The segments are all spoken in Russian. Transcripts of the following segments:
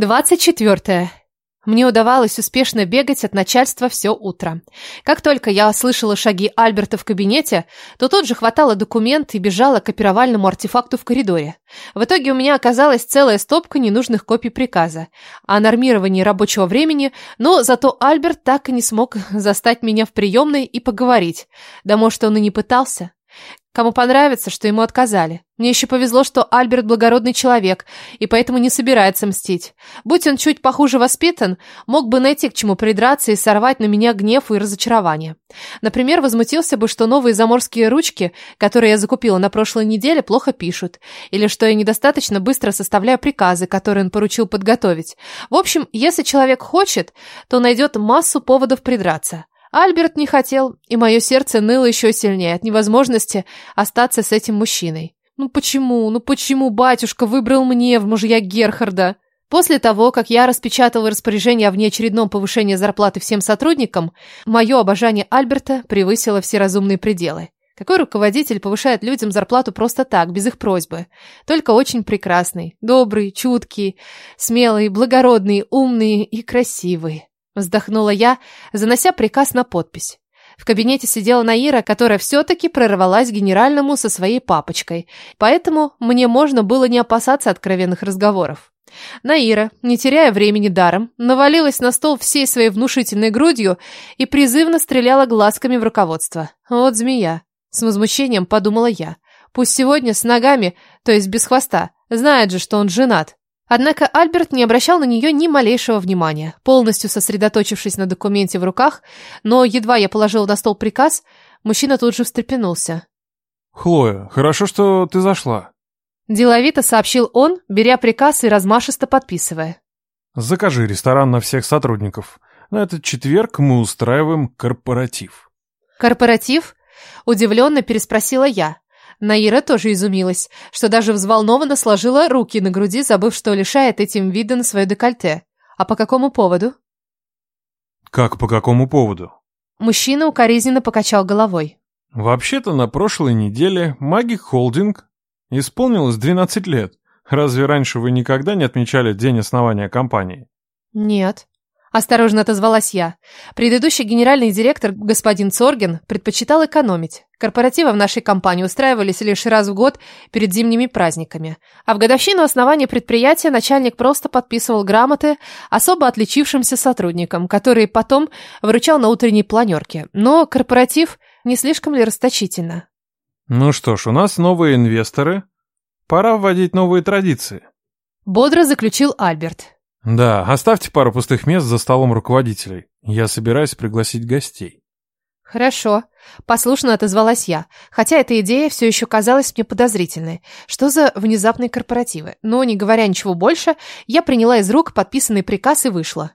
24. Мне удавалось успешно бегать от начальства все утро. Как только я слышала шаги Альберта в кабинете, то тут же хватала документ и бежала к опировальному артефакту в коридоре. В итоге у меня оказалась целая стопка ненужных копий приказа о нормировании рабочего времени, но зато Альберт так и не смог застать меня в приемной и поговорить. Да может, он и не пытался. Кому понравится, что ему отказали. Мне еще повезло, что Альберт благородный человек, и поэтому не собирается мстить. Будь он чуть похуже воспитан, мог бы найти к чему придраться и сорвать на меня гнев и разочарование. Например, возмутился бы, что новые заморские ручки, которые я закупила на прошлой неделе, плохо пишут, или что я недостаточно быстро составляю приказы, которые он поручил подготовить. В общем, если человек хочет, то найдет массу поводов придраться. Альберт не хотел, и мое сердце ныло еще сильнее от невозможности остаться с этим мужчиной. Ну почему, ну почему батюшка выбрал мне в мужья Герхарда? После того, как я распечатала распоряжение о внеочередном повышении зарплаты всем сотрудникам, мое обожание Альберта превысило все разумные пределы. Какой руководитель повышает людям зарплату просто так, без их просьбы? Только очень прекрасный, добрый, чуткий, смелый, благородный, умный и красивый. Вздохнула я, занося приказ на подпись. В кабинете сидела Наира, которая все-таки прорвалась к генеральному со своей папочкой, поэтому мне можно было не опасаться откровенных разговоров. Наира, не теряя времени даром, навалилась на стол всей своей внушительной грудью и призывно стреляла глазками в руководство. Вот змея. С возмущением подумала я. Пусть сегодня с ногами, то есть без хвоста. Знает же, что он женат. Однако Альберт не обращал на нее ни малейшего внимания, полностью сосредоточившись на документе в руках, но едва я положил на стол приказ, мужчина тут же встрепенулся. «Хлоя, хорошо, что ты зашла». Деловито сообщил он, беря приказ и размашисто подписывая. «Закажи ресторан на всех сотрудников. На этот четверг мы устраиваем корпоратив». «Корпоратив?» Удивленно переспросила я. Наира тоже изумилась, что даже взволнованно сложила руки на груди, забыв, что лишает этим вида на свое декольте. А по какому поводу? Как по какому поводу? Мужчина укоризненно покачал головой. Вообще-то на прошлой неделе Магик Холдинг исполнилось 12 лет. Разве раньше вы никогда не отмечали день основания компании? Нет. Осторожно отозвалась я. Предыдущий генеральный директор, господин Цорген, предпочитал экономить. Корпоративы в нашей компании устраивались лишь раз в год перед зимними праздниками. А в годовщину основания предприятия начальник просто подписывал грамоты особо отличившимся сотрудникам, которые потом вручал на утренней планерке. Но корпоратив не слишком ли расточительно? Ну что ж, у нас новые инвесторы. Пора вводить новые традиции. Бодро заключил Альберт. Да, оставьте пару пустых мест за столом руководителей. Я собираюсь пригласить гостей. Хорошо, послушно отозвалась я, хотя эта идея все еще казалась мне подозрительной. Что за внезапные корпоративы? Но, не говоря ничего больше, я приняла из рук подписанный приказ и вышла.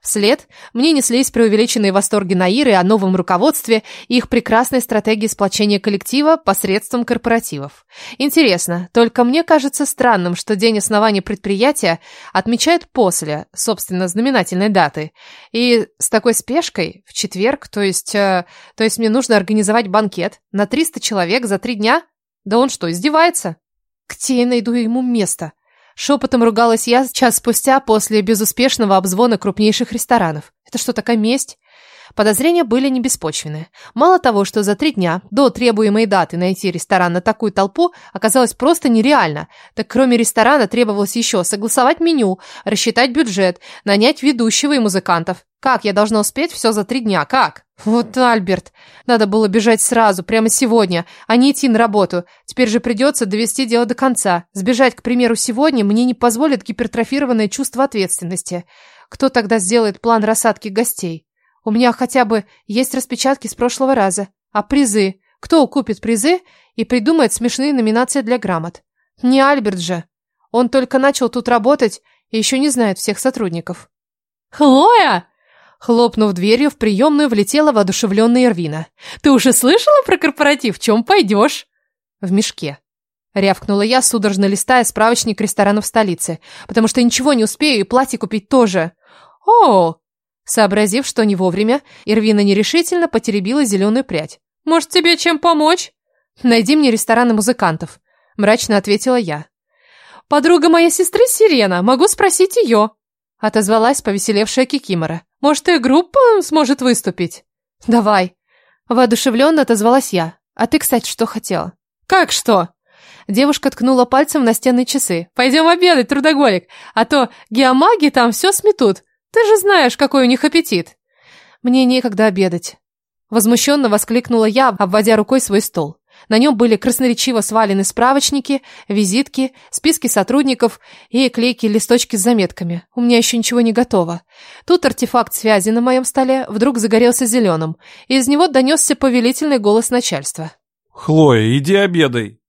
Вслед мне неслись преувеличенные восторги Наиры о новом руководстве и их прекрасной стратегии сплочения коллектива посредством корпоративов. Интересно, только мне кажется странным, что день основания предприятия отмечают после, собственно, знаменательной даты. И с такой спешкой, в четверг, то есть, э, то есть мне нужно организовать банкет на 300 человек за три дня? Да он что, издевается? Где я найду ему место? Шепотом ругалась я час спустя после безуспешного обзвона крупнейших ресторанов. Это что, такая месть? Подозрения были не беспочвенны. Мало того, что за три дня до требуемой даты найти ресторан на такую толпу оказалось просто нереально, так кроме ресторана требовалось еще согласовать меню, рассчитать бюджет, нанять ведущего и музыкантов. Как я должна успеть все за три дня? Как? Вот Альберт. Надо было бежать сразу, прямо сегодня, а не идти на работу. Теперь же придется довести дело до конца. Сбежать, к примеру, сегодня мне не позволит гипертрофированное чувство ответственности. Кто тогда сделает план рассадки гостей? У меня хотя бы есть распечатки с прошлого раза. А призы? Кто купит призы и придумает смешные номинации для грамот? Не Альберт же. Он только начал тут работать и еще не знает всех сотрудников. «Хлоя!» Хлопнув дверью, в приемную влетела воодушевленная Ирвина. «Ты уже слышала про корпоратив? В чем пойдешь?» «В мешке». Рявкнула я, судорожно листая справочник ресторанов столицы, потому что ничего не успею и платье купить тоже. «О, Сообразив, что не вовремя, Ирвина нерешительно потеребила зеленую прядь. «Может, тебе чем помочь?» «Найди мне рестораны музыкантов», – мрачно ответила я. «Подруга моей сестры Сирена, могу спросить ее», Отозвалась повеселевшая Кикимора. «Может, и группа сможет выступить?» «Давай». Воодушевленно отозвалась я. «А ты, кстати, что хотела?» «Как что?» Девушка ткнула пальцем на стенные часы. «Пойдем обедать, трудоголик, а то геомаги там все сметут. Ты же знаешь, какой у них аппетит». «Мне некогда обедать». Возмущенно воскликнула я, обводя рукой свой стол. На нем были красноречиво свалены справочники, визитки, списки сотрудников и клейкие листочки с заметками. У меня еще ничего не готово. Тут артефакт связи на моем столе вдруг загорелся зеленым, и из него донесся повелительный голос начальства. «Хлоя, иди обедай!»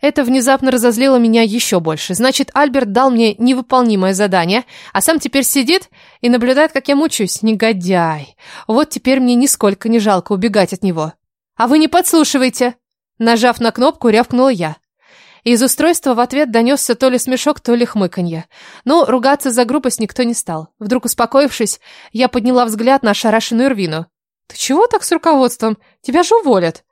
Это внезапно разозлило меня еще больше. Значит, Альберт дал мне невыполнимое задание, а сам теперь сидит и наблюдает, как я мучаюсь. Негодяй. Вот теперь мне нисколько не жалко убегать от него. «А вы не подслушивайте!» Нажав на кнопку, рявкнула я. Из устройства в ответ донесся то ли смешок, то ли хмыканье. Но ругаться за грубость никто не стал. Вдруг успокоившись, я подняла взгляд на ошарашенную Ирвину. «Ты чего так с руководством? Тебя же уволят!»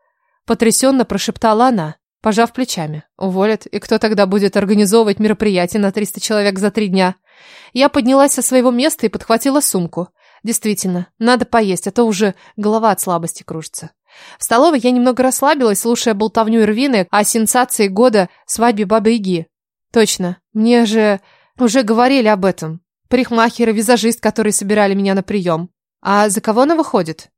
Потрясенно прошептала она, пожав плечами. «Уволят? И кто тогда будет организовывать мероприятие на 300 человек за три дня?» Я поднялась со своего места и подхватила сумку. Действительно, надо поесть, а то уже голова от слабости кружится. В столовой я немного расслабилась, слушая болтовню Ирвины о сенсации года свадьбе Бабы-Яги. Точно, мне же уже говорили об этом. Парикмахер и визажист, которые собирали меня на прием. А за кого она выходит?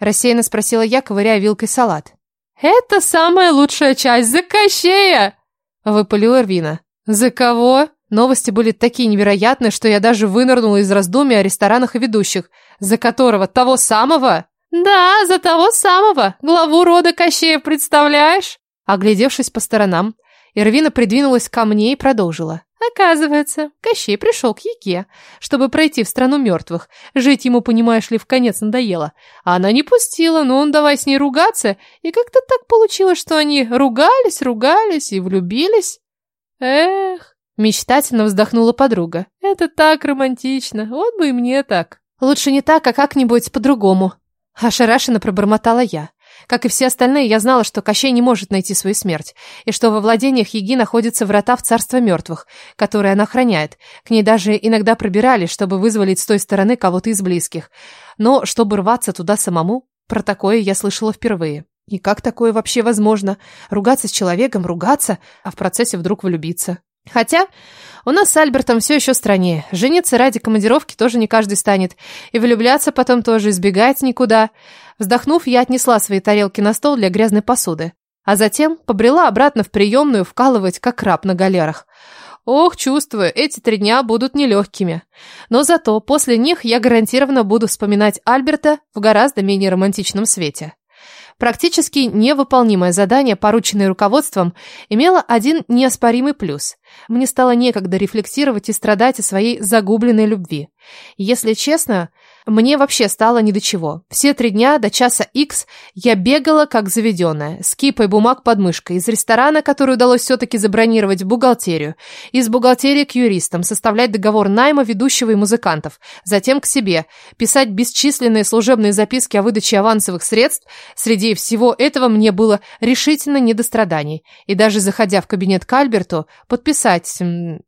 Рассеянно спросила я, ковыряя вилкой салат. «Это самая лучшая часть, за Кощея!» Выпалила Ирвина. «За кого?» Новости были такие невероятные, что я даже вынырнула из раздумий о ресторанах и ведущих. За которого? Того самого? «Да, за того самого, главу рода Кощеев, представляешь?» Оглядевшись по сторонам, Ирвина придвинулась ко мне и продолжила. Оказывается, Кощей пришел к Яке, чтобы пройти в страну мертвых. Жить ему, понимаешь ли, в конец надоело. А она не пустила, но он давай с ней ругаться. И как-то так получилось, что они ругались, ругались и влюбились. Эх, мечтательно вздохнула подруга. Это так романтично, вот бы и мне так. Лучше не так, а как-нибудь по-другому. Ошарашенно пробормотала я. Как и все остальные, я знала, что Кощей не может найти свою смерть, и что во владениях Яги находятся врата в царство мертвых, которые она охраняет. К ней даже иногда пробирались, чтобы вызволить с той стороны кого-то из близких. Но чтобы рваться туда самому, про такое я слышала впервые. И как такое вообще возможно? Ругаться с человеком, ругаться, а в процессе вдруг влюбиться. Хотя у нас с Альбертом все еще страннее. Жениться ради командировки тоже не каждый станет. И влюбляться потом тоже избегать никуда. Вздохнув, я отнесла свои тарелки на стол для грязной посуды. А затем побрела обратно в приемную вкалывать, как раб на галерах. Ох, чувствую, эти три дня будут нелегкими. Но зато после них я гарантированно буду вспоминать Альберта в гораздо менее романтичном свете. Практически невыполнимое задание, порученное руководством, имело один неоспоримый плюс. Мне стало некогда рефлексировать и страдать о своей загубленной любви. Если честно, мне вообще стало ни до чего. Все три дня до часа X я бегала как заведенная, с кипой бумаг под мышкой, из ресторана, который удалось все-таки забронировать, в бухгалтерию, из бухгалтерии к юристам, составлять договор найма ведущего и музыкантов, затем к себе, писать бесчисленные служебные записки о выдаче авансовых средств. Среди всего этого мне было решительно не до страданий. И даже заходя в кабинет к Альберту, подписать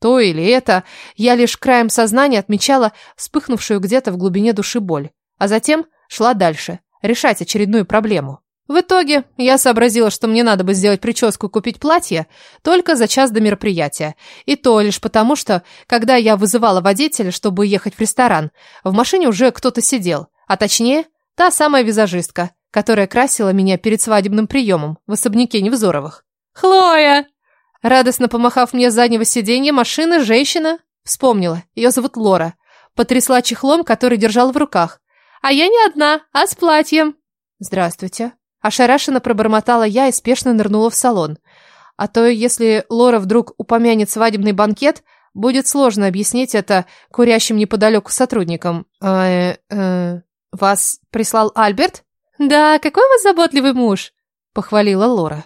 то или это, я лишь краем сознания отмечала вспыхнувшую где-то в глубине души души боль, а затем шла дальше, решать очередную проблему. В итоге я сообразила, что мне надо бы сделать прическу и купить платье только за час до мероприятия. И то лишь потому, что, когда я вызывала водителя, чтобы ехать в ресторан, в машине уже кто-то сидел, а точнее, та самая визажистка, которая красила меня перед свадебным приемом в особняке Невзоровых. «Хлоя!» Радостно помахав мне с заднего сиденья машины, женщина вспомнила. Ее зовут Лора. Потрясла чехлом, который держал в руках. «А я не одна, а с платьем». «Здравствуйте». Ошарашенно пробормотала я и спешно нырнула в салон. А то, если Лора вдруг упомянет свадебный банкет, будет сложно объяснить это курящим неподалеку сотрудникам. «Э, э, вас прислал Альберт?» «Да, какой у вас заботливый муж», — похвалила Лора.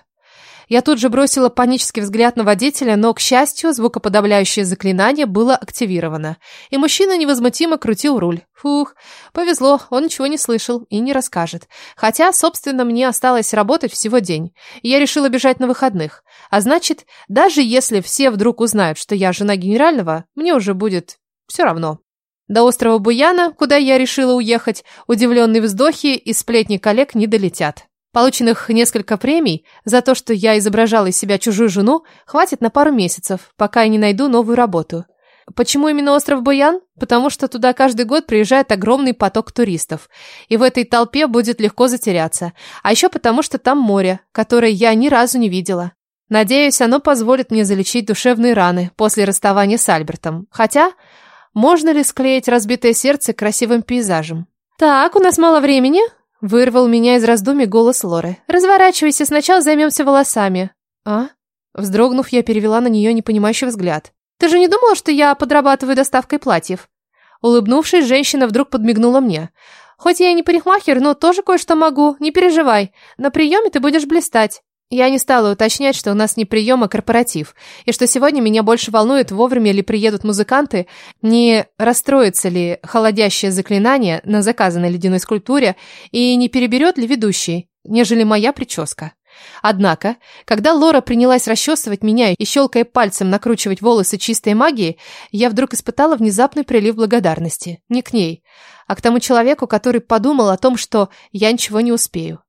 Я тут же бросила панический взгляд на водителя, но, к счастью, звукоподавляющее заклинание было активировано, и мужчина невозмутимо крутил руль. Фух, повезло, он ничего не слышал и не расскажет. Хотя, собственно, мне осталось работать всего день. Я решила бежать на выходных. А значит, даже если все вдруг узнают, что я жена генерального, мне уже будет все равно. До острова Буяна, куда я решила уехать, удивленные вздохи и сплетни коллег не долетят. Полученных несколько премий за то, что я изображала из себя чужую жену, хватит на пару месяцев, пока я не найду новую работу. Почему именно остров Буян? Потому что туда каждый год приезжает огромный поток туристов. И в этой толпе будет легко затеряться. А еще потому, что там море, которое я ни разу не видела. Надеюсь, оно позволит мне залечить душевные раны после расставания с Альбертом. Хотя, можно ли склеить разбитое сердце красивым пейзажем? «Так, у нас мало времени», — вырвал меня из раздумий голос Лоры. «Разворачивайся, сначала займемся волосами». «А?» Вздрогнув, я перевела на нее непонимающий взгляд. Ты же не думала, что я подрабатываю доставкой платьев?» Улыбнувшись, женщина вдруг подмигнула мне. «Хоть я и не парикмахер, но тоже кое-что могу. Не переживай. На приеме ты будешь блистать». Я не стала уточнять, что у нас не прием, а корпоратив, и что сегодня меня больше волнует, вовремя ли приедут музыканты, не расстроится ли холодящее заклинание на заказанной ледяной скульптуре и не переберет ли ведущий, нежели моя прическа. Однако, когда Лора принялась расчесывать меня и, щелкая пальцем, накручивать волосы чистой магией, я вдруг испытала внезапный прилив благодарности. Не к ней, а к тому человеку, который подумал о том, что я ничего не успею.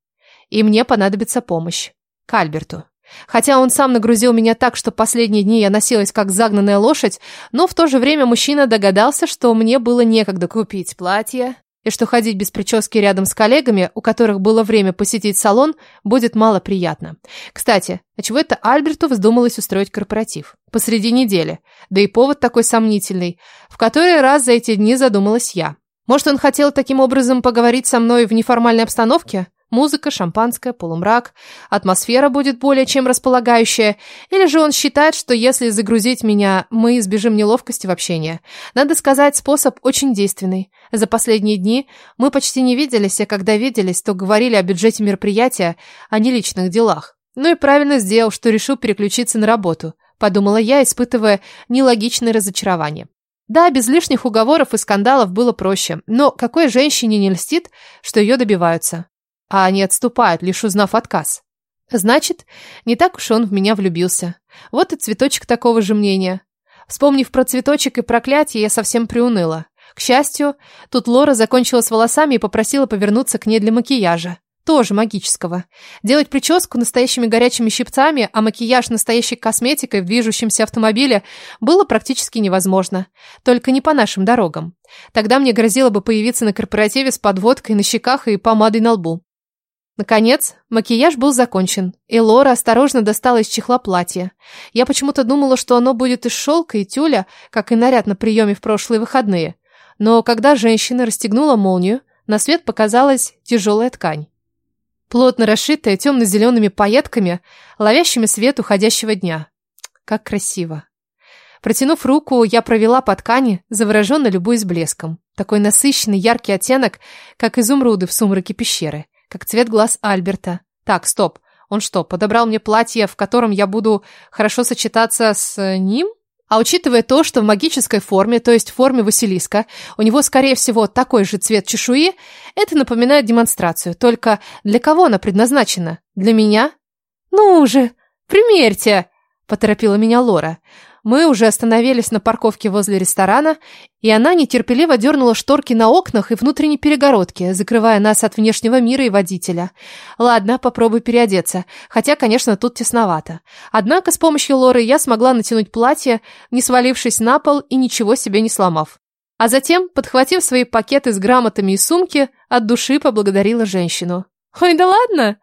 И мне понадобится помощь. К Альберту. Хотя он сам нагрузил меня так, что последние дни я носилась как загнанная лошадь, но в то же время мужчина догадался, что мне было некогда купить платье, и что ходить без прически рядом с коллегами, у которых было время посетить салон, будет мало приятно. Кстати, а чего это Альберту вздумалось устроить корпоратив? Посреди недели. Да и повод такой сомнительный. В который раз за эти дни задумалась я. Может, он хотел таким образом поговорить со мной в неформальной обстановке? Музыка, шампанское, полумрак, атмосфера будет более чем располагающая. Или же он считает, что если загрузить меня, мы избежим неловкости в общении. Надо сказать, способ очень действенный. За последние дни мы почти не виделись, а когда виделись, то говорили о бюджете мероприятия, а не личных делах. Ну и правильно сделал, что решил переключиться на работу, подумала я, испытывая нелогичное разочарование. Да, без лишних уговоров и скандалов было проще, но какой женщине не льстит, что ее добиваются? А они отступают, лишь узнав отказ. Значит, не так уж он в меня влюбился. Вот и цветочек такого же мнения. Вспомнив про цветочек и проклятие, я совсем приуныла. К счастью, тут Лора закончила с волосами и попросила повернуться к ней для макияжа. Тоже магического. Делать прическу настоящими горячими щипцами, а макияж настоящей косметикой в движущемся автомобиле было практически невозможно. Только не по нашим дорогам. Тогда мне грозило бы появиться на корпоративе с подводкой на щеках и помадой на лбу. Наконец, макияж был закончен, и Лора осторожно достала из чехла платье. Я почему-то думала, что оно будет из шелка и тюля, как и наряд на приеме в прошлые выходные. Но когда женщина расстегнула молнию, на свет показалась тяжелая ткань. Плотно расшитая темно-зелеными пайетками, ловящими свет уходящего дня. Как красиво. Протянув руку, я провела по ткани, завороженно любуясь блеском. Такой насыщенный яркий оттенок, как изумруды в сумраке пещеры как цвет глаз Альберта. Так, стоп. Он что, подобрал мне платье, в котором я буду хорошо сочетаться с ним? А учитывая то, что в магической форме, то есть в форме Василиска, у него, скорее всего, такой же цвет чешуи, это напоминает демонстрацию. Только для кого она предназначена? Для меня? Ну уже, примерьте, поторопила меня Лора. Мы уже остановились на парковке возле ресторана, и она нетерпеливо дернула шторки на окнах и внутренней перегородке, закрывая нас от внешнего мира и водителя. Ладно, попробуй переодеться, хотя, конечно, тут тесновато. Однако с помощью Лоры я смогла натянуть платье, не свалившись на пол и ничего себе не сломав. А затем, подхватив свои пакеты с грамотами и сумки, от души поблагодарила женщину. «Ой, да ладно!»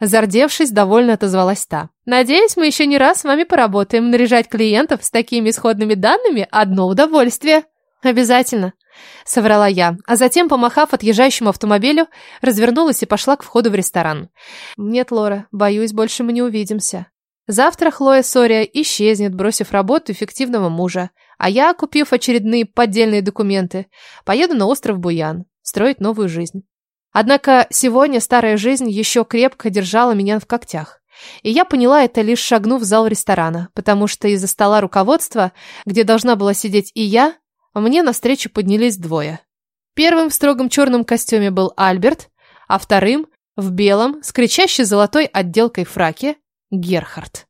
Зардевшись, довольно отозвалась та. «Надеюсь, мы еще не раз с вами поработаем. Наряжать клиентов с такими исходными данными – одно удовольствие». «Обязательно», – соврала я, а затем, помахав отъезжающему автомобилю, развернулась и пошла к входу в ресторан. «Нет, Лора, боюсь, больше мы не увидимся». Завтра Хлоя Сория исчезнет, бросив работу эффективного мужа, а я, купив очередные поддельные документы, поеду на остров Буян, строить новую жизнь. Однако сегодня старая жизнь еще крепко держала меня в когтях. И я поняла это, лишь шагнув в зал ресторана, потому что из-за стола руководства, где должна была сидеть и я, мне навстречу поднялись двое. Первым в строгом черном костюме был Альберт, а вторым в белом, с кричащей золотой отделкой фраке, Герхард.